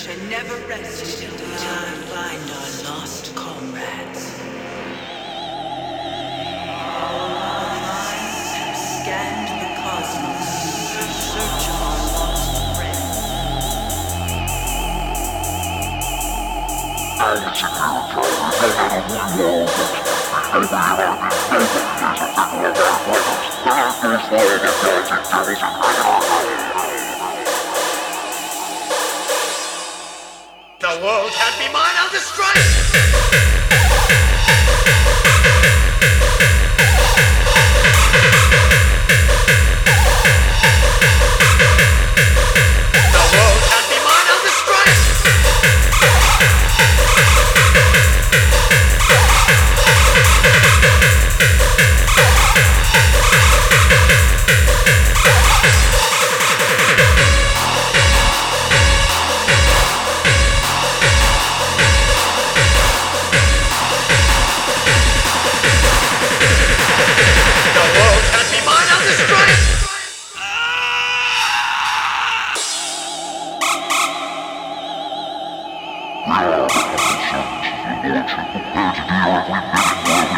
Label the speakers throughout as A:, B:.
A: search and never rest until I find our lost comrades. Our minds have scanned the cosmos. In search of our lost friends.
B: World can't be mine, I'll destroy it!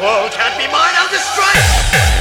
B: world can't be mine, I'll destroy it!